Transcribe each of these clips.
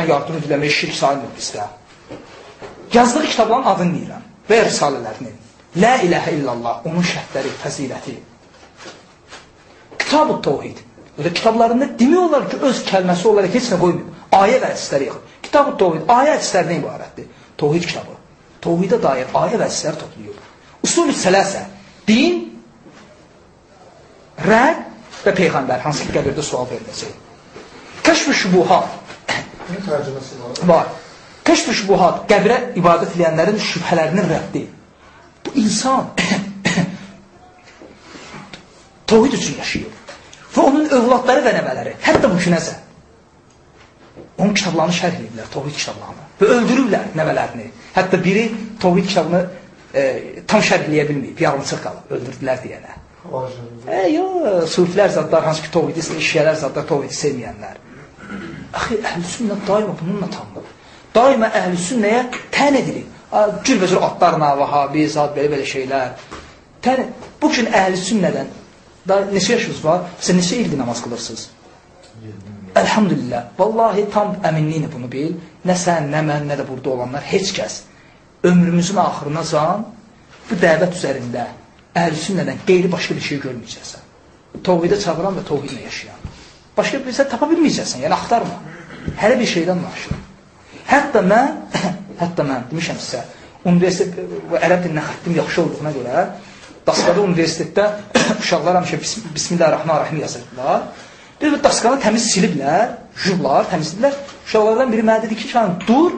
qardaşdan yardım ediləmək şirk sayılmır bizdə. Yazdığı kitabların adını deyirəm və risalələrini. La ilahə illallah, onun şərtləri, fəziləti. Kitab-ı Tevhid. Öyle kitablarında demək olar ki, öz kəlməsi olaraq heç nə qoymuyor. Ayə və hədisləri yığır. Kitab-ı Tevhid, ayə hədislərdən ibarətdir. Tevhid kitabı. Tevhidə dair ayə və hədisləri toplayır. Usul-ü sələsə, din, rəd və Peyğəmbər, hansı ki, qəbirdə sual veriləcək. Kəşf-ü şübuhat. Var. Kəşf-ü şübuhat, qəbrə ibadət edənlərin şübhələrinin rəddi. Bu insan tohid üçün yaşayır. Və onun övladları və nəvələri, hətta bu günəsə onun kitablarını şərh edirlər, tohid kitablarını. Və öldürürlər nəvələrini. Hətta biri tohid kitabını e, tam şərhləyə bilməyib, yarımçıq qalıb, öldürdülər deyənə. E, yox, sufilər zadlar, hansı ki, tohidi, şiyələr zadlar, tohidi sevməyənlər. Axı, əhl-i sünnə daima bununla tanınır. Daima əhl-i sünnəyə tən edilir. Cürbəcür atlarla, vahabi, zad, belə-belə şeylər. Tən, bu gün əhl-i sünnədən da neçə yaşınız var? Sən neçə ildir namaz qılırsınız? Elhamdülillah. Vallahi tam əminliyini bunu bil. Nə sən, nə mən, nə də burada olanlar, heç kəs ömrümüzün axırına zan bu dəvət üzərində əhl-i sünnədən qeyri başqa bir şey görməyəcəksən. Tovhidə çağıran və tovhidlə yaşayan. Başqa bir şey tapa bilməyəcəksən, yəni axtarma. Hər bir şeydən danışır. Hətta mən, hətta mən demişəm sizə, universitet ərəb dilinə xəttim yaxşı olduğuna görə Daskada universitetdə uşaqlar həmişə Bismillahirrahmanirrahim yazırdılar. Bir daskanı təmiz siliblər, jurlar təmizlədilər. Uşaqlardan biri mənə dedi ki, can dur,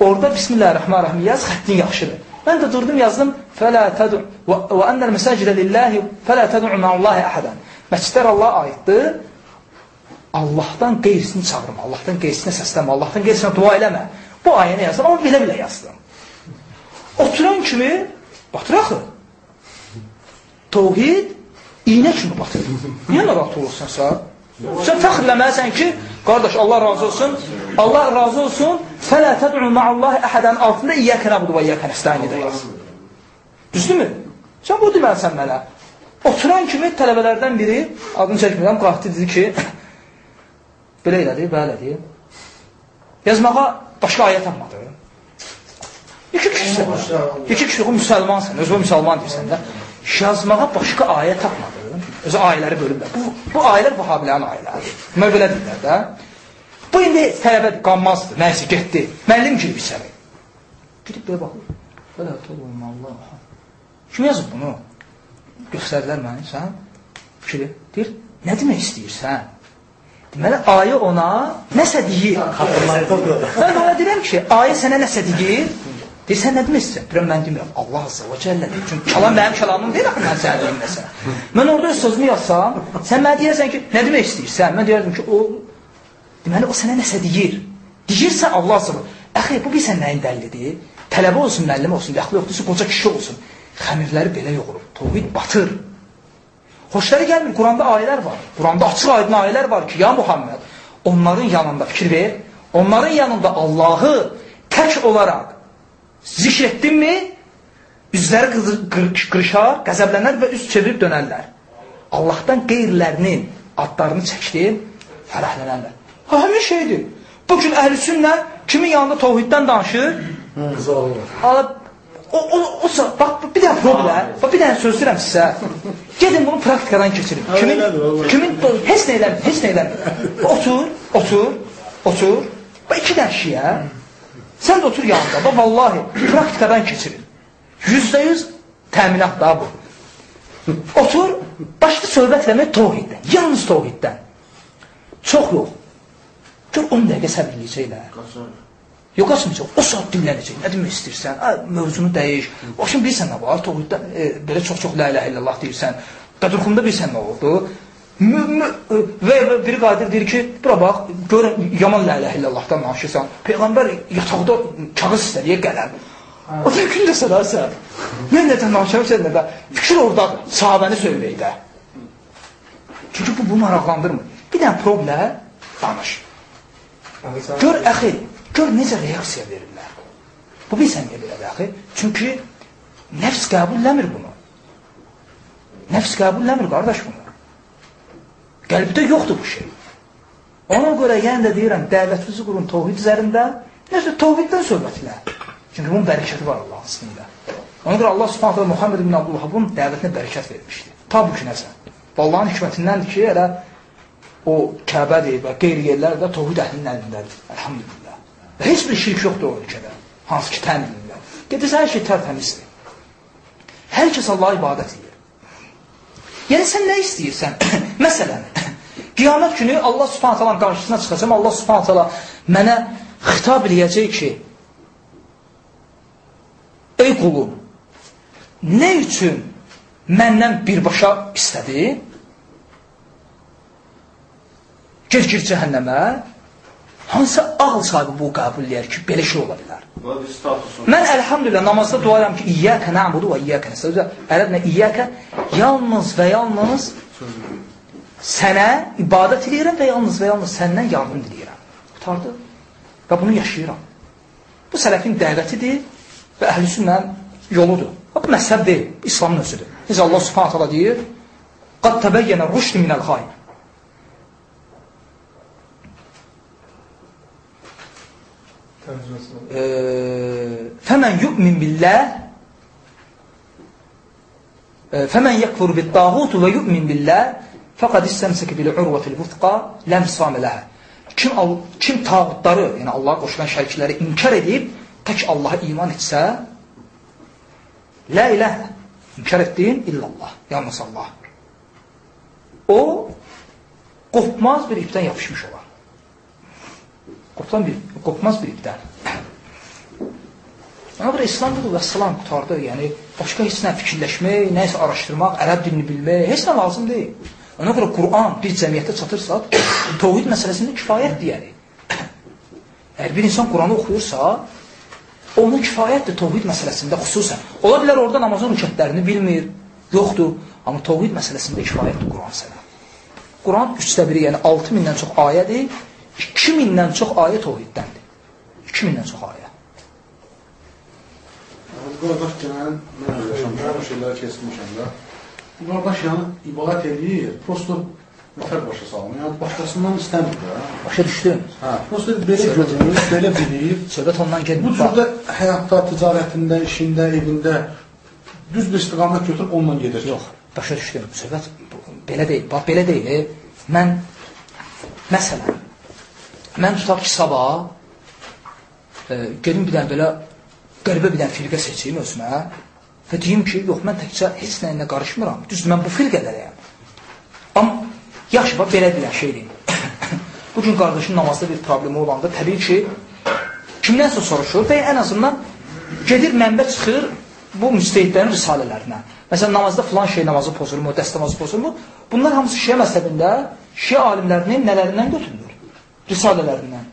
orada Bismillahirrahmanirrahim yaz, xəttin yaxşıdır. Mən də durdum, yazdım, fələ tədu və ennəl məsəcidə lillahi fələ tədu mə'allahi əhədən. Məscidlər Allah aiddir. Allahdan qeyrisini çağırma, Allahdan qeyrisinə səslənmə, Allahdan qeyrisinə dua eləmə. Bu ayəni yazdım, amma belə-belə yazdım. Oturan kimi, batır axı. Tovhid iynə kimi batır. Niyə narahat olursan sən? Sən fəxrləməlisən ki, qardaş Allah razı olsun, Allah razı olsun, fələ təd'u ma'allahi əhədən altında iyyəkə nəbudu və iyyəkə nəstəyin edə yaz. Düzdürmü? Sən bu deməlisən mənə. Oturan kimi tələbələrdən biri, adını çəkmirəm, qalxdı dedi ki, belə elədi, belə elədi. Yazmağa başqa ayə tapmadı. İki kişi, iki kişi müsəlmansan, özü müsəlman deyirsən də yazmağa başqa ayə tapmadı. Özü ayələri bölüblər. Bu, bu ayələr vahabilərin ayələri. Mən belə deyirlər də. Bu indi tələbə qanmazdı. Nəysə, getdi. Müəllim girib içəri. Gidib belə baxır. Belə tolum Allah. Kim yazıb bunu? Göstərdilər məni, sən? Fikri. Deyir, nə demək istəyirsən? Deməli, ayə ona nəsə deyir. Mən ona deyirəm ki, ayə sənə nəsə deyir. Deyir, sən nə demək Deyirəm, mən demirəm, Allah azza və cəllə deyir. Çünki kəlam mənim kəlamım deyil, axı mən sənə deyim nəsə. Mən orada öz sözümü yazsam, sən mənə deyərsən ki, nə demək istəyirsən? Mən deyərdim ki, o, deməli, o sənə nəsə deyir. Deyirsə Allah azza və Əxi, bu bilsən nəyin dəllidir? Tələbə olsun, müəllim olsun, yaxlı yoxdursa, qoca kişi olsun. Xəmirləri belə yoğurur. Tovhid batır. Xoşları gəlmir, Quranda ayələr var. Quranda açıq aydın ayələr var ki, ya Muhammed, onların yanında fikir ver, onların yanında Allahı tək olaraq Zikr etdinmi, üzləri qırışar, qəzəblənər və üz çevirib dönərlər. Allahdan qeyrilərinin adlarını çəkdir, fərəhlənərlər. Ha, həmin şeydir. Bu gün əhl-i sünnə kimin yanında tovhiddən danışır? Ala, o, o, o, bax, bir dənə problem, bax, bir dənə söz deyirəm sizə. Gedin bunu praktikadan keçirin. Kimin, kimin, heç nə eləmir, heç nə eləmir. Otur, otur, otur. Bax, iki dənə şiyə. Sən də otur yanında. Bax, vallahi, praktikadan keçirir. Yüzdə yüz təminat da bu. Otur, başda söhbət eləmək tohiddən. Yalnız tohiddən. Çox yox. Gör 10 dəqiqə səbirləyəcəklər. Yox, qaçmayacaq. O saat dinlənəcək. Nə demək istəyirsən? Ə, mövzunu dəyiş. Şimdi bilirsən nə var? Tohiddən e, belə çox-çox la ilahe illallah deyirsən. Qədrxunda bilirsən nə oldu? Və biri qadir deyir ki, bura bax, görün, yaman la ilə illallahdan danışırsan. Peyğəmbər yataqda kağız istədiyə qələm. O da gün də sənəsən. Mən nədən danışırım də? Fikir orada sahabəni söyləydə. Çünki bu, bu maraqlandırmır. Bir dənə problem danış. Gör, əxi, gör necə reaksiya verirlər. Bu bilsən niyə belədir, əxi? Çünki nəfs qəbulləmir bunu. Nəfs qəbulləmir, qardaş bunu. Qəlbdə yoxdur bu şey. Ona görə yenə də deyirəm, dəvətinizi qurun tovhid üzərində. Necə tovhiddən söhbət ilə. Çünki bunun bərəkəti var Allahın ismində. Ona görə Allah Subhanahu taala Muhammed ibn Abdullah dəvətinə bərəkət vermişdi. Ta bu günəsə. Allahın hikmətindəndir ki, elə o Kəbədir və qeyri yerlər də tovhid əhlinin əlindədir. Elhamdülillah. Və heç bir şirk yoxdur o ölkədə. Hansı ki, təminlirlər. Gedirsə, hər şey tərtəmizdir. Hər kəs Allaha ibadət edir. Yəni, sən nə istəyirsən? Məsələn, Qiyamət günü Allah subhanət alanın qarşısına çıxacam, Allah subhanət ala mənə xitab eləyəcək ki, ey qulum, nə üçün məndən birbaşa istədi? Gir, gir cəhənnəmə. Hansı ağıl sahibi bu qəbul eləyər ki, belə şey ola bilər? Mən əlhamdülillah namazda dua edirəm ki, İyyəkə nə'budu və İyyəkə nəstəvzə. Ərəblə İyyəkə yalnız və yalnız sənə ibadət edirəm və yalnız və yalnız səndən yardım diləyirəm. Qutardı. Və bunu yaşayıram. Bu sələfin dəvətidir və əhl-i sünnən yoludur. Bu məzhəb deyil, İslamın özüdür. Necə Allah subhanət hala deyir, قَدْ تَبَيَّنَ الرُّشْدِ مِنَ الْغَيْ فَمَنْ يُؤْمِنْ بِاللّٰهِ فَمَنْ يَكْفُرُ بِالطَّاغُوتُ وَيُؤْمِنْ بِاللّٰهِ Fəqad istəmsə ki, bilə urvatil vutqa ləm samiləhə. Kim, kim tağutları, yəni Allaha qoşulan şərikləri inkar edib, tək Allaha iman etsə, lə iləhə, inkar etdiyin illallah, yalnız Allah. O, qopmaz bir ipdən yapışmış olar. Qopdan bir, qopmaz bir ipdən. Ona görə İslam budur və salam qutardı. Yəni, başqa heç nə fikirləşmək, nəyisə araşdırmaq, ərəb dilini bilmək, heç nə lazım deyil. Ona görə Quran bir cəmiyyətə çatırsa, tovhid məsələsində kifayətdir yəni. Əgər bir insan Quranı oxuyursa, onun kifayətdir tovhid məsələsində xüsusən. Ola bilər orada namazın rükətlərini bilmir, yoxdur. Amma tovhid məsələsində kifayətdir Quran sənə. Quran üçdə biri, yəni 6 mindən çox ayədir, 2 mindən çox ayə tovhiddəndir. 2 mindən çox ayə. Qardaş gələn, mən yaşamışam, şeyləri kesmişəm də. Bu qardaş yəni ibadət edir, prosto nətər başa salmır. Yəni başqasından istəmir də. Başa düşdün? Hə, prosto belə görür, belə bilir. Söhbət ondan getmir. Bu cürdə həyatda, ticarətində, işində, evində düz bir istiqamət götürüb onunla gedir. Yox, başa düşdüm. Söhbət belə deyil. Bax belə deyil. Mən məsələn mən tutaq ki, sabah e, gedim bir dənə belə qəribə bir dənə firqə seçeyim özümə və deyim ki, yox, mən təkcə heç nəyinə qarışmıram. Düzdür, mən bu firqədərəyəm. Amma, yaxşı, bax, belə deyilən şey deyim. Bugün qardaşın namazda bir problemi olanda təbii ki, kimdənsə soruşur və ən azından gedir, mənbə çıxır bu müstəhidlərin risalələrinə. Məsələn, namazda filan şey namazı pozulmur, dəst namazı pozulmur. Bunlar hamısı şiə məzhəbində şiə alimlərinin nələrindən götürülür? Risalələrindən.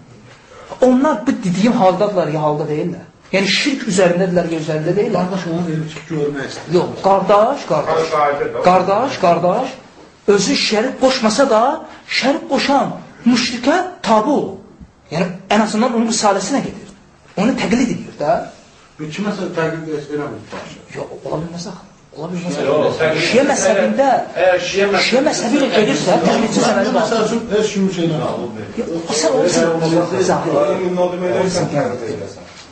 Onlar bu dediyim haldadırlar ya halda deyirlər. Yəni şirk üzərindədirlər, ya üzərində deyirlər. Qardaş onu verir ki, görmək istəyir. Yox, qardaş, qardaş. Qardaş, qardaş. Özü şərik qoşmasa da, şərik qoşan müşrikə tabu. Yəni, ən azından onun risaləsinə gedir. Onu təqlid edir də. Kiməsə təqlid verəmir. Yox, ola bilməz axı. Ola bilməz. Şiə məzhəbində, şiə məzhəbi ilə gedirsə, təqlidçi səbəbi var. Məsəl üçün, heç kimin şeylə Sən onu izah edir.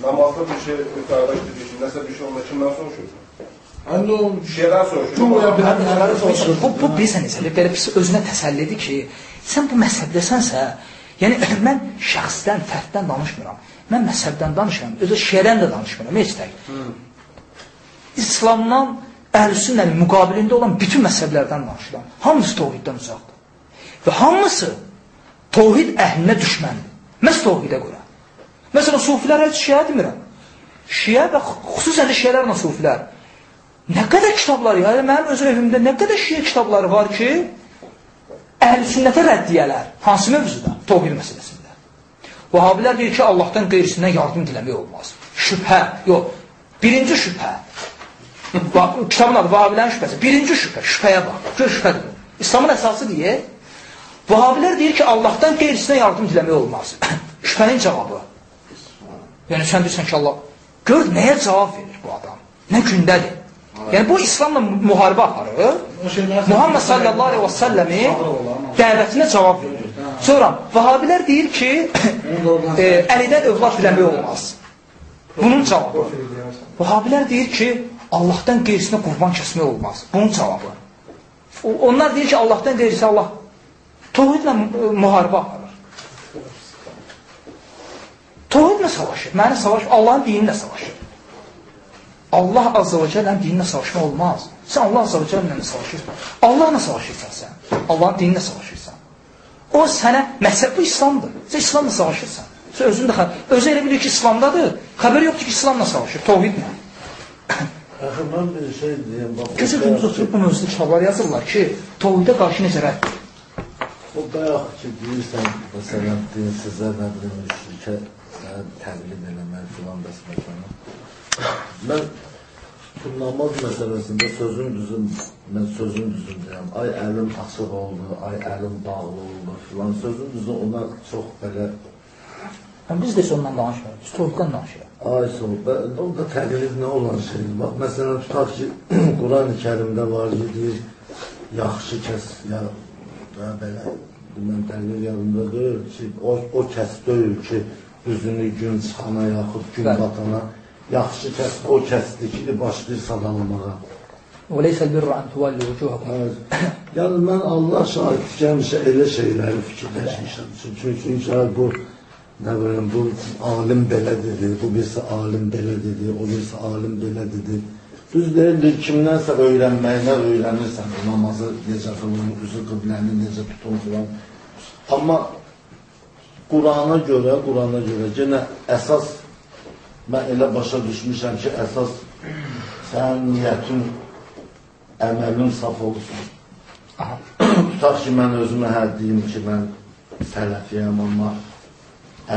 Namazda bir şey, qardaş dedi ki, nəsə bir şey olma, kimdən soruşursun? Həndə o şeydən soruşur. Bu, bu bilirsən necə, belə pis özünə təsəllidir ki, sən bu məzhəbdəsənsə, yəni mən şəxsdən, fərddən danışmıram. Mən məzhəbdən danışıram, özü şiədən də danışmıram, heç tək. İslamdan əhlüsünnənin müqabilində olan bütün məzhəblərdən danışıram. Hamısı tohiddən uzaqdır. Və hamısı tohid əhlinə düşməndir. Məhz tohidə görə. Məsələn, sufilər heç şiə demirəm. Şiə və xüsusən də şiələrlə sufilər. Nə qədər kitablar, yəni mənim öz evimdə nə qədər şiə kitabları var ki, əhl-i sünnətə rəddiyələr. Hansı mövzuda? Tohid məsələsində. Vahabilər deyir ki, Allahdan qeyrisindən yardım diləmək olmaz. Şübhə, yox. Birinci şübhə. Kitabın adı Vahabilərin şübhəsi. Birinci şübhə, şübhəyə bax. Gör şübhədir. İslamın əsası deyir. Vahabilər deyir ki, Allahdan qeyrisinə yardım diləmək olmaz. Şübhənin cavabı. Yəni sən deyirsən ki, Allah, gör nəyə cavab verir bu adam? Nə gündədir? Yəni bu İslamla müharibə aparır. Muhammed sallallahu aleyhi və səlləmi dəvətinə cavab verir. Sonra Vahabilər deyir ki, e, Əlidən övlad diləmək olmaz. Bunun cavabı. Vahabilər deyir ki, Allahdan qeyrisinə qurban kəsmək olmaz. Bunun cavabı. Onlar deyir ki, Allahdan qeyrisi Allah Tohidlə e, müharibə aparır. Tohidlə savaşır. Məni savaş, Allahın dininlə savaşır. Allah azza və cəllənin dininlə savaşma olmaz. Sən Allah azza və cəllələ savaşırsan. Allahla savaşırsan sən. Allahın dininlə savaşırsan. O sənə məsəl bu İslamdır. Sən İslamla savaşırsan. Sən özün də xə- özü elə bilir ki, İslamdadır. Xəbər yoxdur ki, İslamla savaşır, tohidlə. Axı mən bir şey deyim, bax. Gözə gündüz oturub bu mövzuda kitablar yazırlar ki, tohidə qarşı necə rədd O bayaq ki, deyirsən, məsələn, din sizə nə bilim, müşrikə sənə təqlid eləmək filan bəs məsələn. Mən bu namaz məsələsində sözün düzün, mən sözün düzün deyəm, ay əlim açıq oldu, ay əlim bağlı oldu filan, sözün düzün ona çox belə, Yəni, biz də ondan danışmırıq, biz tohiddən danışırıq. ay sol, bə- o da təqlid nə olan şeydir. Bax, məsələn, tutaq ki, Quran-ı kərimdə var ki, deyir, yaxşı kəs, ya, ya belə, mən təqlid yanında deyil ki, o, o kəs deyil ki, üzünü gün çıxana yaxud gün Bəli. batana, yaxşı kəs o kəsdir ki, başlayır sadalamağa. Birru an tuvalli vucuhakum. Evet. Yəni mən Allah şahid gəlmişə elə şeyləri fikirləşmişəm. Çünki, çünki bu nə bilim bu alim belə dedi, bu birisi alim belə dedi, o birisi alim belə dedi. Düz deyildir, kimdənsə öyrənməyinə öyrənirsən namazı necə qılın, üzü qıbləni necə tutun filan. Amma Qurana görə, Qurana görə yenə əsas mən elə başa düşmüşəm ki, əsas sənin niyyətin əməlin saf olsun. Tutaq ki, mən özümə hə deyim ki, mən sələfiyəm, amma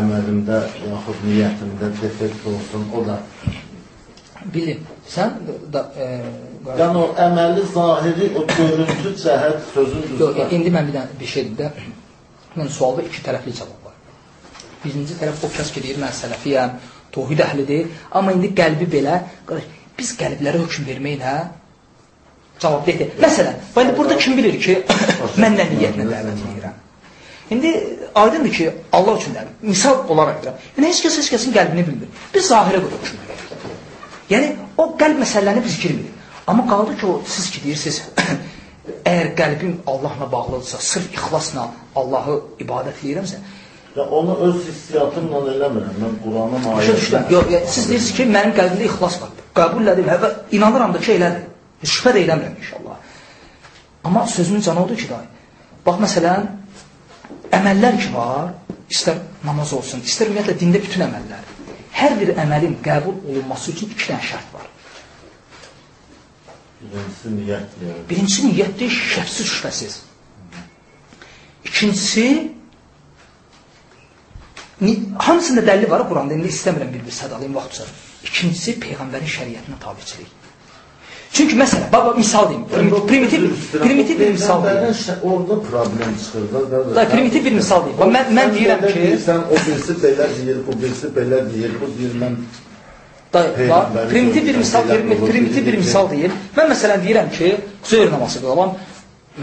əməlimdə yaxud niyyətimdə defekt olsun, o da. Bildim. Sən da e, Yəni o əməli, zahiri, o görüntü cəhət sözün Yox, düzgün. indi mən bir dənə bir şey dedim də. Mən sualda iki tərəfli cavab var. Birinci tərəf o kəs ki deyir mən sələfiyəm, tohid əhlidir, amma indi qəlbi belə, qardaş, biz qəlblərə hökm verməklə cavab deyil. Məsələn, bax indi burada kim bilir ki, mən nə niyyətlə dəvət edirəm? İndi aydındır ki, Allah üçün də misal olaraq da, yəni heç kəs heç kəsin qəlbini bilmir. Biz zahirə görə veririk. Yəni o qəlb məsələni biz girmirik. Amma qaldı ki, o siz ki deyirsiniz, əgər qəlbim Allahla bağlıdırsa, sırf ixlasla Allahı ibadət edirəmsə, Ya onu öz hissiyatımla eləmirəm. Mən düşdüm. ayətini Yox, yəni, siz deyirsiniz ki, mənim qəlbimdə ixlas var. Qəbul edirəm və inanıram da ki, elədir. Şübhə də eləmirəm inşallah. Amma sözümün canı odur ki, dayı. Bax məsələn, əməllər ki var, istər namaz olsun, istər ümumiyyətlə dində bütün əməllər. Hər bir əməlin qəbul olunması üçün iki dənə şərt var. birincisi niyyət deyir. Birincisi niyyətdir, şəksiz şübhəsiz. İkincisi, hamısında dəlili var Quranda, indi istəmirəm bir-bir sadalayım vaxt üçün. İkincisi, Peyğəmbərin şəriətinə tabiçilik. Çünki məsələn, baba misal deyim, primitiv, primitiv, primitiv bir misal deyim. Orada problem çıxır da. Da, primitiv bir misal deyim. Mən- mən Sən deyirəm ki- deyirsən, o birisi belə deyir, bu birisi belə deyir, bu deyir mən Peyğəmbərin primitiv bir misal, ilə primitiv, bir deyir misal deyim. Mən məsələn deyirəm ki, zöhr namazı qılaram.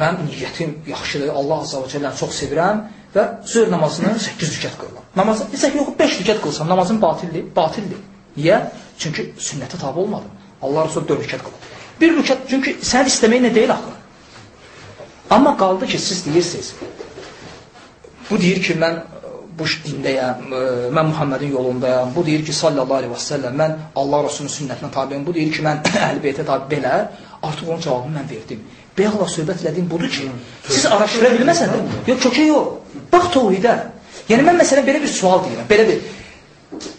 Mən niyyətim yaxşıdır, Allah Azza və Cəlləni çox sevirəm və zöhr namazını 8 rükət qılıram. Namazı 8 yox 5 rükət qılsam namazım batildir, batildir. Niyə? Çünki sünnətə tabe olmadım. Allah Rəsulü 4 rükət qılır. Bir rükət çünki sən istəmək nə deyil axı. Amma qaldı ki, siz deyirsiniz, Bu deyir ki, mən e, bu dindəyəm, e, mən Muhammedin yolundayam. Bu deyir ki, sallallahu aleyhi və səlləm, mən Allah Rasulunun sünnətinə tabiyəm. Bu deyir ki, mən əhl-beytə tabi belə. Artıq onun cavabını mən verdim. Bəyaqla söhbət elədiyim budur ki, siz araşdıra bilməsəniz, yox, kökə yox. Bax tohidə. Yəni mən məsələn belə bir sual deyirəm, belə bir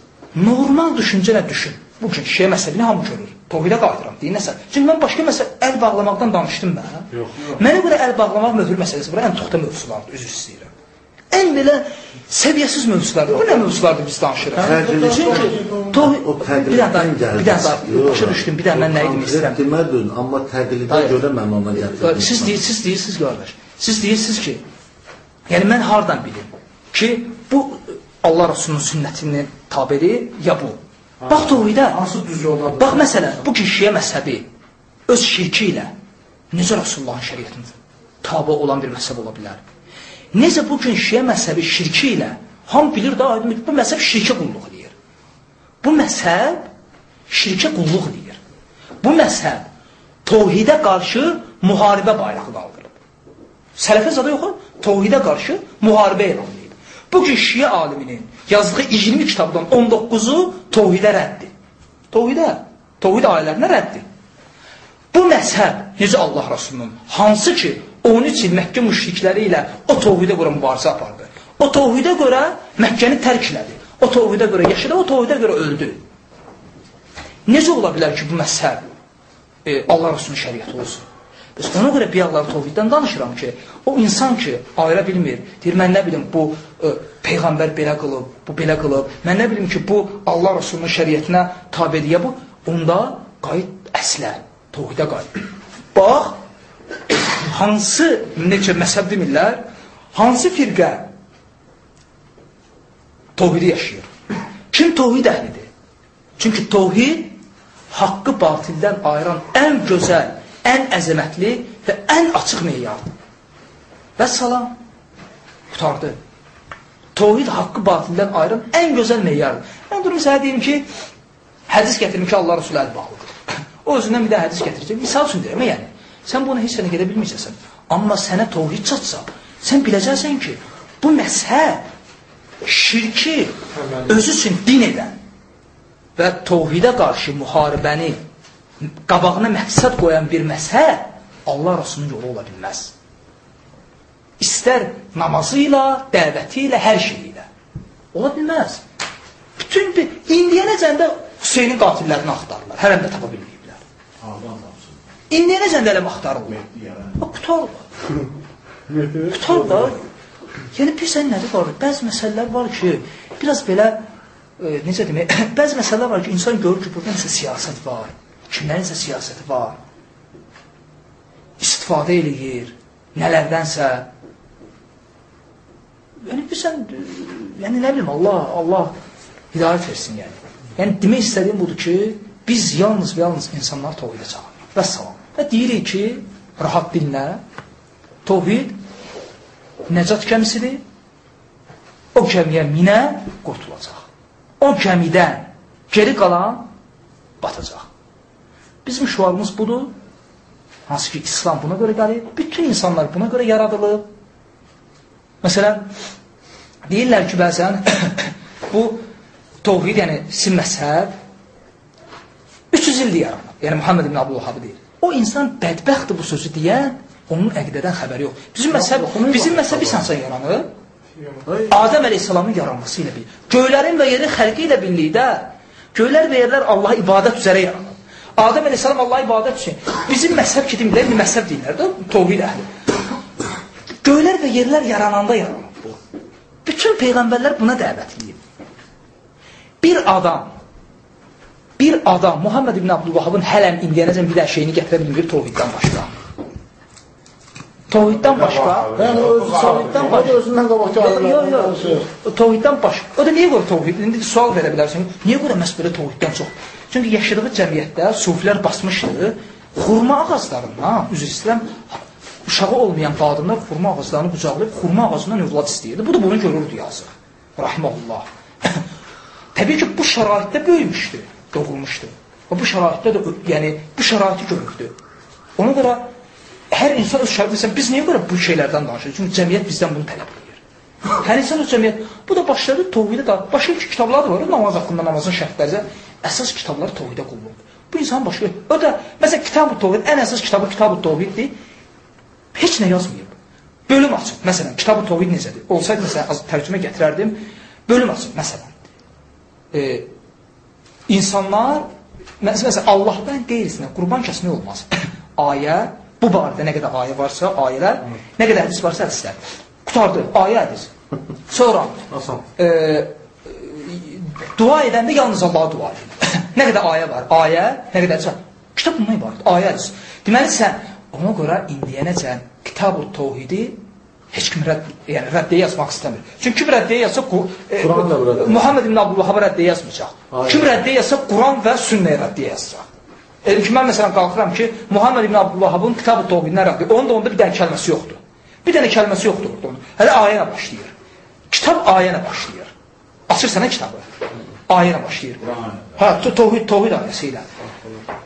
normal düşüncələ düşün. Bu gün şiə məsələni hamı görür. Tohidə qayıdıram, deyin nəsə. Çünki mən başqa məsələ əl bağlamaqdan danışdım mən. Yox, yox. Mənə görə əl bağlamaq möhür məsələsi, bura ən toxta mövzulardır, üzr istəyirəm. Ən belə səviyyəsiz mövzulardır. Bu nə mövzulardır biz danışırıq? Çünki tohi o təqliddən bir dənə daha başa düşdüm, bir dənə mən nə idim istəyirəm. Demədim, amma təqlidə Hayır. görə mən ona gətirdim. Siz deyirsiniz, deyirsiniz qardaş. Siz deyirsiniz ki, yəni mən hardan bilim ki, bu Allah Rasulunun sünnətinin tabidir ya bu. Bax tohidə. Hansı düz yoldadır? Bax məsələn, bu ki şiə məzhəbi öz şirki ilə necə Rasulullahın şəriətində tabe olan bir məzhəb ola bilər? Necə bu gün şiə məzhəbi şirki ilə, ham bilir da, bu məzhəb şirkə qulluq edir. Bu məzhəb şirkə qulluq edir. Bu məzhəb tohidə qarşı müharibə bayrağı qaldırıb. Sələfə zada yox, tohidə qarşı müharibə elan edib. Bu gün şiə aliminin yazdığı 20 kitabdan 19-u tohidə rəddir. Tohidə, tohid ayələrinə rəddir. Bu məzhəb necə Allah Rasulunun hansı ki 13 il Məkkə müşrikləri ilə o tohidə görə mübarizə apardı. O tohidə görə Məkkəni tərk elədi. O tohidə görə yaşadı, o tohidə görə öldü. Necə ola bilər ki, bu məzhəb e, Allah Rasulunun şəriəti olsun? Bəs ona görə biyaqlar tovhiddən danışıram ki, o insan ki, ayıra bilmir, deyir, mən nə bilim, bu e, Peyğəmbər belə qılıb, bu belə qılıb, mən nə bilim ki, bu Allah Rasulunun şəriətinə tabidiyə bu, onda qayıt əslə, tovhidə qayıt. Bax, hansı, necə məsəb demirlər, hansı firqə tovhidi yaşayır? Kim tovhid əhlidir? Çünki tovhid haqqı batildən ayıran ən gözəl, ən əzəmətli və ən açıq meyardır. Və salam, qutardı. Tovhid haqqı batildən ayıran ən gözəl meyardır. Mən durum sənə deyim ki, hədis gətirim ki, Allah Resulü əl bağlıdır. O özündən bir də hədis gətirəcək. Misal üçün deyirəm, yəni. Sən bunu heç sənə gedə bilməyəcəksən. Amma sənə tovhid çatsa, sən biləcəksən ki, bu məzhəb şirki özü üçün din edən və tovhidə qarşı müharibəni qabağına məqsəd qoyan bir məzhəb Allah Rasulunun yolu ola bilməz. İstər namazı ilə, dəvəti ilə, hər şeyi ilə. Ola bilməz. Bütün bir, indiyənəcəndə Hüseynin qatillərini axtarırlar. Hərəm də tapa bilməyiblər. İndiyənəcəndə elə axtarırlar. Qutarlar. Qutarlar. Yəni, bilsən nədir var? Bəzi məsələlər var ki, biraz belə, e, necə demək, bəzi məsələlər var ki, insan görür ki, burada nəsə siyasət var. Kimlərinsə siyasəti var. İstifadə eləyir. Nələrdənsə. Yəni, bilsən, yəni, nə bilim, Allah, Allah hidayət versin, yəni. Yəni, demək istədiyim budur ki, biz yalnız və yalnız insanlar tovhidə çağırırıq. Və salam. Və deyirik ki, rahat dinlə, tovhid nəcat kəmisidir. O kəmiyə minə qurtulacaq. O kəmidən geri qalan batacaq. Bizim şuarımız budur. Hansı ki, İslam buna görə gəlib. Bütün insanlar buna görə yaradılıb. Məsələn, deyirlər ki, bəzən bu tovhid, yəni sin məzhəb 300 ildir yaranıb. Yəni, Muhammed ibn Abdülhabı deyir. O insan bədbəxtdir bu sözü deyən, onun əqidədən xəbəri yox. Bizim məzhəb, bizim məzhəb insansan yaranır. Adəm əleyhissalamın yaranması ilə bir. Göylərin və yerin xəlqi ilə birlikdə göylər və yerlər Allah ibadət üzrə yaranır. Adəm əleyhissalam Allah ibadət üçün. Bizim məzhəb ki demirlər, bir məzhəb deyirlər də, tovhid əhli. Göylər və yerlər yarananda yaranır bu. Bütün peyğəmbərlər buna dəvət edir. Bir adam bir adam Muhammed ibn Abdülvahabın hələm indiyənəcən bir də şeyini gətirə bilmir tovhiddən başqa. Tovhiddən başqa, Yəni da başqa. özündən qabaqki yox. Tovhiddən başqa. O da niyə görə tovhid? İndi sual verə bilərsən. Niyə görə məhz belə tovhiddən çox? Çünki yaşadığı cəmiyyətdə sufilər basmışdı. Xurma ağaclarından, üzr istəyirəm, uşağı olmayan qadınlar xurma ağaclarını qucaqlayıb xurma ağacından övlad istəyirdi. Bu da bunu görürdü yazıq. Rahmanullah. Təbii ki, bu şəraitdə böyümüşdü, doğulmuşdu. Və bu şəraitdə də, yəni, bu şəraiti görürdü. Ona görə hər insan öz şəraitində, biz niyə görə bu şeylərdən danışırıq? Çünki cəmiyyət bizdən bunu tələb edir. Hər insan öz cəmiyyət, bu da başladı tovhidə da, başqa iki kitablar da var, namaz haqqında, namazın şərtləri, əsas kitablar tovhidə qulluqdur. Bu insan başqa, o da, məsələn, kitab-ı tovhid, ən əsas kitabı kitab-ı tovhiddir, heç nə yazmayıb. Bölüm açıb, məsələn, kitab-ı tovhid necədir? Olsaydı, məsələn, az tərcümə gətirərdim, bölüm açıb, məsələn. E, insanlar, məsələn, Allahdan qeyrisinə qurban kəsmək olmaz. ayə, bu barədə nə qədər ayə varsa, ayələr, nə qədər hədis varsa, hədislər. Qutardı, ayə hədis. Sonra, e, dua edəndə yalnız Allaha dua edir. Nə qədər ayə var, ayə, nə qədər var. Kitab bundan ibarət, ayə hədis. Deməli, sən ona görə indiyənəcən kitab-ı tovhidi heç kim rədd, yəni rəddiyə yazmaq istəmir. Çünki kim rəddiyə yazsa, e, Quran da rəddiyə. Muhammed ibn Abdülvahab rəddiyə yazmayacaq. Kim rəddiyə yazsa, Quran və sünnəyə rəddiyə yazacaq. Elə ki, mən məsələn qalxıram ki, Muhammed ibn Abdülvahabın kitab-ı tovhidindən rəddiyə, onun da onda bir dənə kəlməsi yoxdur. Bir dənə kəlməsi yoxdur orada onun. Hələ ayə ilə başlayır. Kitab ayə ilə başlayır. Açırsan ha kitabı. Ayə ilə başlayır. Hə, tohid, tohid ayəsi ilə.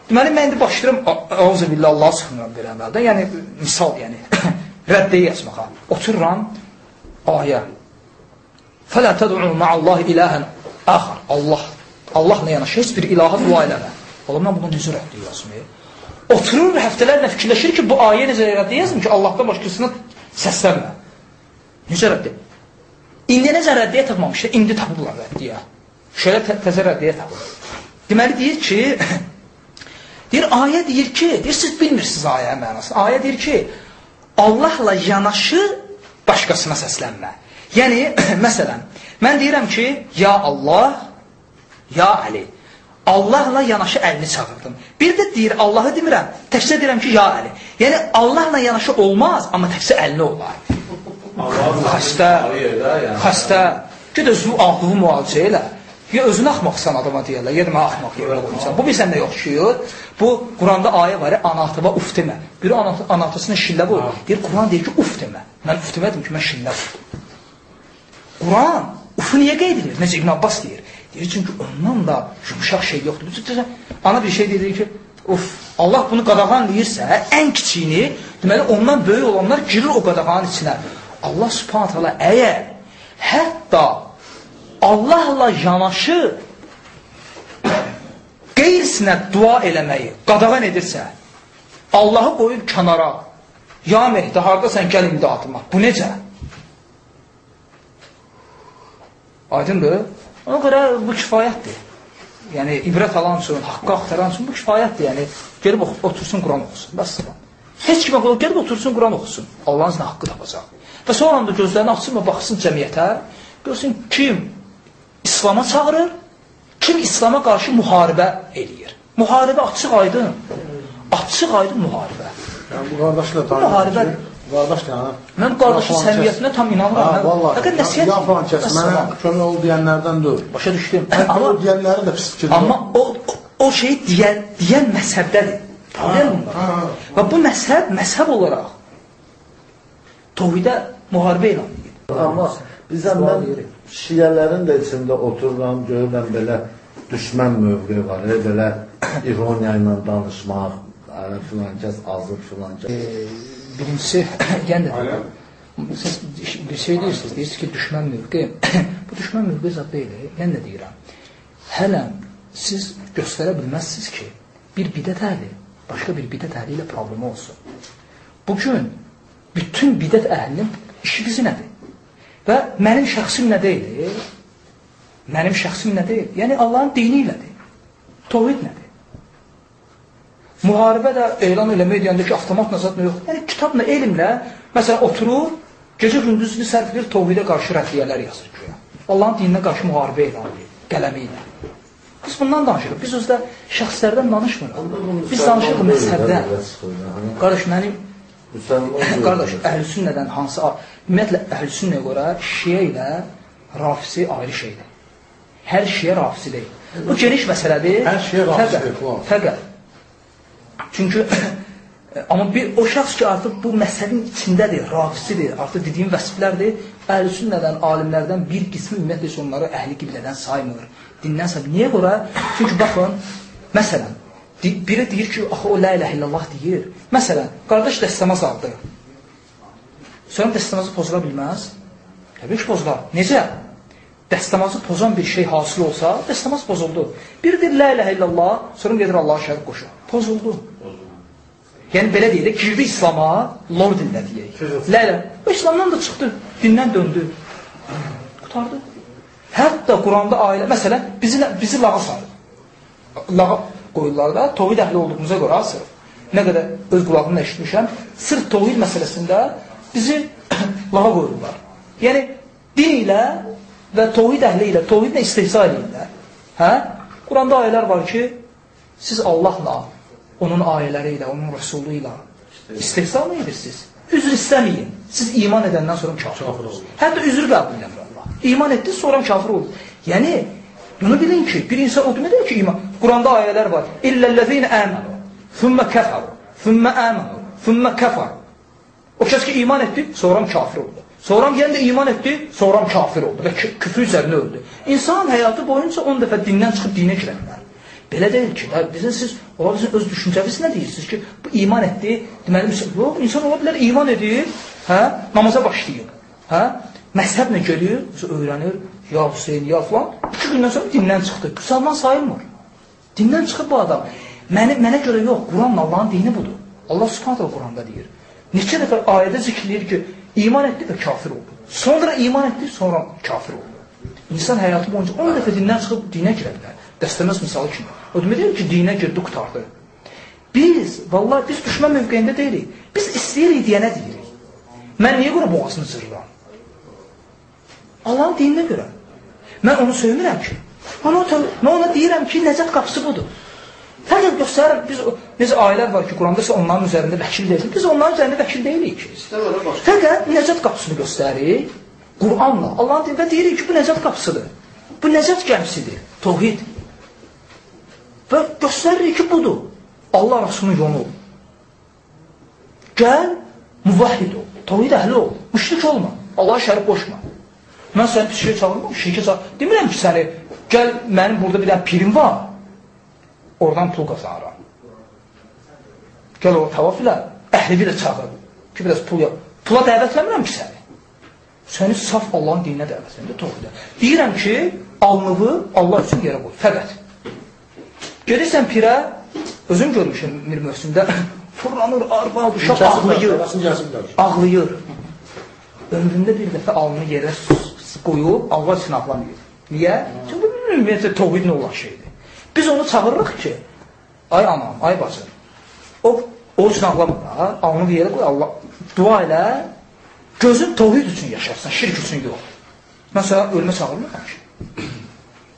Deməli, mən indi başlayıram, əuzu billah, Allah sıxınıram bir əməldən. Yəni, misal, yəni, rəddiyə yazmağa. Otururam, ayə. Fələ təd'u ma'allahi iləhən əxar. Allah, Allahla yanaşı heç bir ilaha dua eləmə. Ola, mən bunu necə rəddiyə yazmayı? Oturur həftələrlə fikirləşir ki, bu ayə necə rəddiyə yazım ki, Allahdan başqasına səslənmə. Necə rəddiyə? İndi necə rəddiyə tapmamışdı, indi tapıblar rəddiyə. Şöyle tə təzə rəddiyə tapılır. Deməli deyir ki, deyir ayə deyir ki, deyir siz bilmirsiniz ayənin mənasını. Ayə deyir ki, Allahla yanaşı başqasına səslənmə. Yəni məsələn, mən deyirəm ki, ya Allah, ya Ali. Allahla yanaşı əlini çağırdım. Bir də deyir Allahı demirəm, təkcə deyirəm ki, ya Ali. Yəni Allahla yanaşı olmaz, amma təkcə əlini olar. Xəstə, xəstə. Gədə özünü ağlığı müalicə elə. Ya özünü axmaqsan adama deyərlər, ya da mənə axmaq yerə qoymusan. Bu bilsən nə oxşuyur? Bu Quranda ayə var, anatıva uf demə. Biri anatasına şillə vur. Deyir Quran deyir ki, uf demə. Mən uf demədim ki, mən şillə vurdum. Quran ufu niyə qeyd edir? Necə İbn Abbas deyir. Deyir çünki ondan da yumşaq şey yoxdur. Ana bir şey deyir ki, uf, Allah bunu qadağan deyirsə, ən kiçiyini, deməli ondan böyük olanlar girir o qadağanın içinə. Allah Subhanahu taala əgər hətta Allahla yanaşı qeyrisinə dua eləməyi qadağan edirsə, Allahı qoyub kənara, ya Mehdi, haradasən gəl imdadıma. Bu necə? Aydındır? Ona görə bu kifayətdir. Yəni, ibrət alan üçün, haqqı axtaran üçün bu kifayətdir. Yəni, gelib otursun, Quran oxusun. Bəs Heç kimə qulaq gəlib otursun, Quran oxusun. Allahın iznilə haqqı tapacaq. Və sonra da gözlərini açsın və baxsın cəmiyyətə, görsün kim İslama çağırır, kim İslama qarşı müharibə eləyir. Müharibə açıq aydın. Açıq aydın müharibə. Yəni, bu qardaşla tanıyır. Müharibə. Qardaş yəni. Mən qardaşın səmiyyətinə tam inanıram. Ha, vallahi. Fəqət nəsihət. Ya falan kəs, mənə kömək ol deyənlərdən deyil. Başa düşdüm. Amma o deyənləri də pis fikirdir. Amma o, o, o şeyi deyən, deyən məzhəbdədir. Tanıyır bunlar. Və bu məzhəb, məzhəb olaraq tohidə müharibə elan edir. Amma bizə mən şiyələrin də içində otururam, görürəm belə düşmən mövqeyi var, e, belə ironiya ilə danışmaq, yəni filan kəs azıb, filan kəs. E, birincisi, yenə də siz bir şey deyirsiniz, deyirsiniz ki, düşmən mövqeyi. bu düşmən mövqeyi zad deyil, yenə də deyirəm. Hələm siz göstərə bilməzsiniz ki, bir bidət əhli başqa bir bidət əhli ilə problemi olsun. Bugün bütün bidət əhlinin işi bizi nədir? Və mənim şəxsim nə deyil? Mənim şəxsim nə deyil? Yəni Allahın dini ilədir. Tohid nədir? Müharibə də elan eləmək deyəndə ki, avtomat nəzatla yox. Yəni kitabla, elmlə, məsələn, oturur, gecə gündüzünü sərf edir, tohidə qarşı rəddiyələr yazır ki. Allahın dininə qarşı müharibə elan edir, qələmi ilə. Biz bundan danışırıq. Biz özdə şəxslərdən danışmırıq. Biz danışırıq məzhəbdən. Qardaş, mənim qardaş, əhl-sünnədən hansı ümumiyyətlə əhl-sünnəyə görə şiə ilə rafisi ayrı şeydir. Hər şiə rafisi deyil. Bu geniş məsələdir. Hər şiə rafisidir. Fəqət. Çünki amma bir o şəxs ki, artıq bu məsələnin içindədir, rafisidir, artıq dediyim vəsiflərdir. Əhl-sünnədən, alimlərdən bir qismi ümumiyyətlə onları əhli qiblədən saymır dindən səbəb. Niyə görə? Çünki baxın, məsələn, biri deyir ki, axı o la ilə illallah deyir. Məsələn, qardaş dəstəmaz aldı. Sonra dəstəmazı pozula bilməz? Təbii ki, pozular. Necə? Dəstəmazı pozan bir şey hasil olsa, dəstəmaz pozuldu. Biri deyir la ilə illallah, sonra gedir Allah şərik qoşur. Pozuldu. Yəni belə deyir, girdi İslama, lor dillə deyək. La ilə. O İslamdan da çıxdı, dindən döndü. Qutardı. Hətta Quranda ailə, məsələn, bizi, bizi lağa sarır. Lağa qoyurlar da, tohid əhli olduğumuza görə asırıq. Nə qədər öz qulağımla eşitmişəm, sırf tohid məsələsində bizi lağa qoyurlar. Yəni, din ilə və tohid əhli ilə, tohidlə istehza edirlər. Hə? Quranda ayələr var ki, siz Allahla, onun ayələri ilə, onun rəsulu ilə istehza mı edirsiniz? Üzr istəməyin. Siz iman edəndən sonra kafir olursunuz. Hətta üzr qəbul edəmir. İman etdi, sonra kafir oldu. Yəni, bunu bilin ki, bir insan o deməkdir ki, iman. Quranda ayələr var. İlləl-ləzīnə əmənu, thümmə kəfəru, thümmə əmənu, thümmə kəfəru. O kəs ki, iman etdi, sonra kafir oldu. Sonra yenə də iman etdi, sonra kafir oldu və küfür üzərində öldü. İnsan həyatı boyunca 10 dəfə dindən çıxıb dinə girə bilər. Belə deyil ki, da, bizə siz ola bilsin öz düşüncəniz nə deyirsiniz ki, bu iman etdi, deməli yox, insan ola bilər iman edir, hə, namaza başlayır. Hə? Məzhəblə gedir, öyrənir, ya Hüseyn, ya falan. 2 gündən sonra dindən çıxdı. Müsəlman sayılmır. Dindən çıxıb bu adam. Məni, mənə görə yox, Quranla Allahın dini budur. Allah Subhanahu Quranda deyir. Neçə dəfə ayədə zikirləyir ki, iman etdi və kafir oldu. Sonra iman etdi, sonra kafir oldu. İnsan həyatı boyunca 10 dəfə dindən çıxıb dinə girə bilər. Dəstəməz misalı kimi. O demək deyil ki, dinə girdi, qutardı. Biz, vallahi biz düşmən mövqeyində deyilik. Biz istəyirik deyənə deyirik. Mən niyə görə boğazını cırıram? Allahın dininə görə. Mən onu söymirəm ki. Ona, mən ona deyirəm ki, nəcət qapısı budur. Fəqət göstərir, biz necə ayələr var ki, Quranda isə onların üzərində vəkil deyilir. Biz onların üzərində vəkil deyilik ki. Fəqət nəcət qapısını göstərir Qur'anla. Allahın dinində deyirik ki, bu nəcət qapısıdır. Bu nəcət gəmisidir. Tohid. Və göstəririk ki, budur. Allah Rasulunun yolu. Gəl, müvahhid ol. Tohid əhli ol. Müşrik olma. Allaha şərif qoşma. Mən səni pis şey çağırmam, şirkə çağır. Demirəm ki, səni, gəl, mənim burada bir dənə pirim var. Oradan pul qazanıram. Gəl o tavaf ilə əhlibi də çağır. Ki, biraz pul yap. Pula dəvətləmirəm ki səni. Səni saf Allahın dininə dəvət edir, toxuda. Deyirəm ki, alnıvı Allah üçün yerə qoy, fəqət. Gedirsən pirə, özüm görmüşüm bir mövsümdə, fırlanır, arba, uşaq ağlayır. Ağlayır. Ömründə bir dəfə alnını yerə qoyub, Allah üçün ağlamayır. Niyə? Çünki bu, ümumiyyətlə, tohidlə olan şeydir. Biz onu çağırırıq ki, ay anam, ay bacım, o, o üçün ağlamır da, alnı bir yerə qoy, Allah, dua elə, gözün tohid üçün yaşarsan, şirk üçün yox. Məsələn, ölmə çağırmıram ki.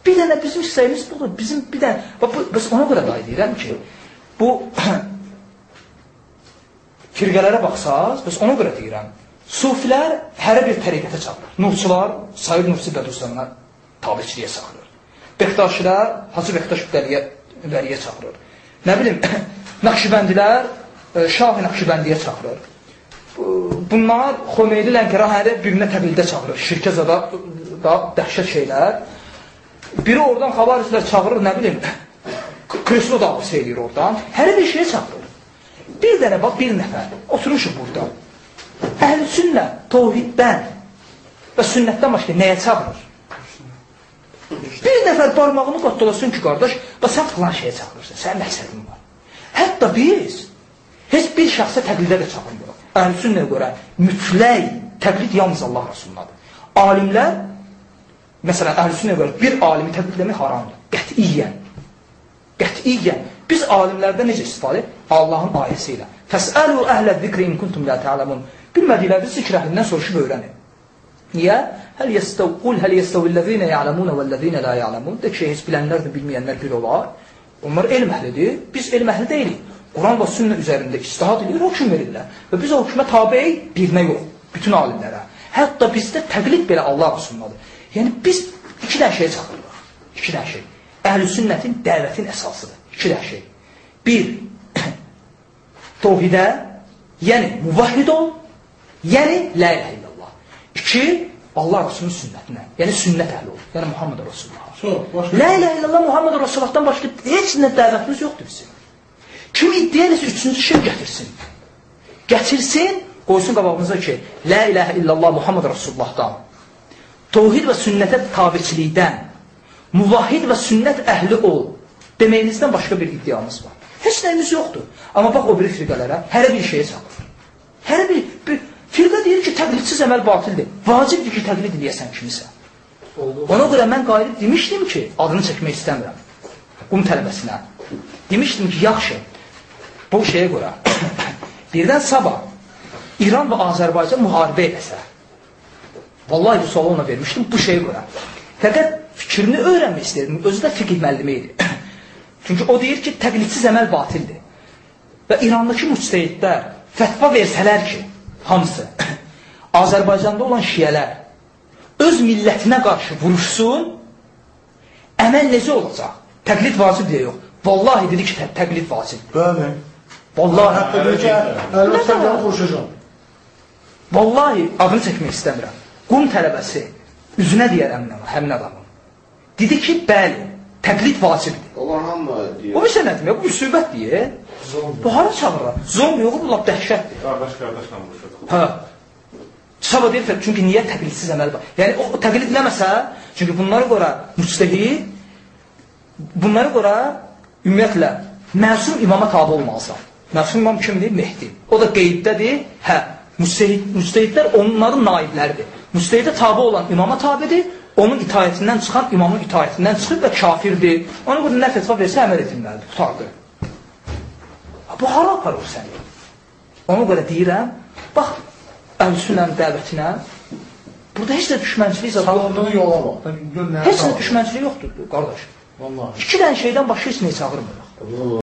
Bir dənə bizim hissəyimiz budur, bizim bir dənə, bax, bu, bəs ona görə da deyirəm ki, bu firqələrə baxsaz, bəs ona görə deyirəm, sufilər hərə bir təriqətə çağırır. Nurçular, Said Nursi Bədustamına tabiçiliyə çağırır. Bektaşilər Hacı Bektaş vəliyə çağırır. Nə bilim, Nakşibəndilər e, Şah-ı Nakşibəndiyə çağırır. Bunlar Xomeyli Lənkərahədə birinə təqlidə çağırır. Şirkə zada da dəhşət şeylər. Biri oradan xabarislər çağırır, nə bilim, kreslo davası eləyir oradan. Hər bir şeyə çağırır. Bir dənə bax, bir nəfər oturmuşuq burada. Əhl-i sünnə, tohiddən və sünnətdən başqa nəyə çağırır? Bir nəfər barmağını qatdalasın ki, qardaş, və sən filan şeyə çağırırsan, sənin məqsədin var. Hətta biz heç bir şəxsə təqlidə də çağırmırıq. Əhlüsünnəyə görə mütləq təqlid yalnız Allah Rasulundadır. Alimlər, məsələn, əhlüsünnəyə görə bir alimi təqlidləmək haramdır. Qətiyyən. Qətiyyən. Biz alimlərdə necə istifadə? Allahın ayəsi ilə. Fəsəlu əhlə zikri in kuntum la ta'lamun. Bilmədiklərinizi zikr əhlindən soruşub öyrənin. Niyə? Həl yəstəv, qul həl yəstəvillezine ya'lamun vellezine la ya'lamun. De ki, heç bilənlər də bilməyənlər bir olar. Onlar elm əhlidir. Biz elm əhli deyilik. Quran və sünnə üzərində istihad edir, hökm verirlər. Və biz o hökmə tabeyik, birinə yox, bütün alimlərə. Hətta bizdə təqlid belə Allah Rasulundadır. Yəni biz iki dənə şeyə çağırırıq. İki dənə şey. Əhl-i sünnətin dəvətin əsasıdır. İki dənə şey. Bir, tohidə, yəni muvahhid ol, yəni la ilahe illallah. İki, Allah Rasulunun sünnətinə. Yəni sünnət əhli ol. Yəni Muhammed Rasulullah. La ilahe illallah Muhammed Rasulullahdan başqa heç nə dəvətimiz yoxdur bizim. Kim iddia edirsə üçüncü şey gətirsin. Gətirsin, qoysun qabağımıza ki, La ilahe illallah Muhammed Rasulullahdan, tohid və sünnətə tabiçilikdən, muvahhid və sünnət əhli ol deməyinizdən başqa bir iddiamız var. Heç nəyimiz yoxdur. Amma bax o biri firqələrə hərə bir şeyə çağırır. Hərə bir, bir Firqə deyir ki, təqlidsiz əməl batildir. Vacibdir ki, təqlid eləyəsən kimisə. Ona görə mən qayıdıb demişdim ki, adını çəkmək istəmirəm. Qum tələbəsinə. Demişdim ki, yaxşı, bu şeyə görə, birdən sabah İran və Azərbaycan müharibə eləsə, vallahi bu sualı ona vermişdim, bu şeyə görə. Fəqət fikrini öyrənmək istəyirdim, özü də fiqh müəllimi idi. Çünki o deyir ki, təqlidsiz əməl batildir. Və İrandakı müçtehidlər fətva versələr ki, hamısı Azərbaycanda olan şiyələr öz millətinə qarşı vuruşsun, əməl necə olacaq? Təqlid vacib deyə yox. Vallahi dedi ki, təqlid vacib. Bəli. Vallahi. Hətta deyir ki, əlbəttə mən vuruşacam. Vallahi adını çəkmək istəmirəm. Qum tələbəsi üzünə deyər əmin həmin adamın. Dedi ki, bəli, təqlid vacibdir. Allah hamı O deyir. bir sənət mi? Bu müsibət deyir. Bu hara çağırır? Zom yox, bu lap dəhşətdir. Qardaş qardaşla vuruşur. Hə. Sabah deyir, ki, çünki niyə təqlidsiz əməl var? Yəni o təqlid eləməsə, çünki bunlara görə müstəhid, bunlara görə ümumiyyətlə məsum imama tabe olmalısan. Məsum imam kimdir? Mehdi. O da qeyddədir. Hə, müstəhid, müstəhidlər onların naibləridir. Müstəhidə tabe olan imama tabedir. Onun itaətindən çıxan imamın itaətindən çıxıb və kafirdir. Ona görə nə fetva versə əməl edilməlidir. Qutardı. Bu hara aparır səni? Ona görə deyirəm, bax, əl-sünən dəvətinə, burada heç də düşmənçilik Salonduğu yola bax. Heç də düşmənçilik yoxdur, qardaş. Vallahi. İki dənə şeydən başqa heç nəyi çağırmırıq.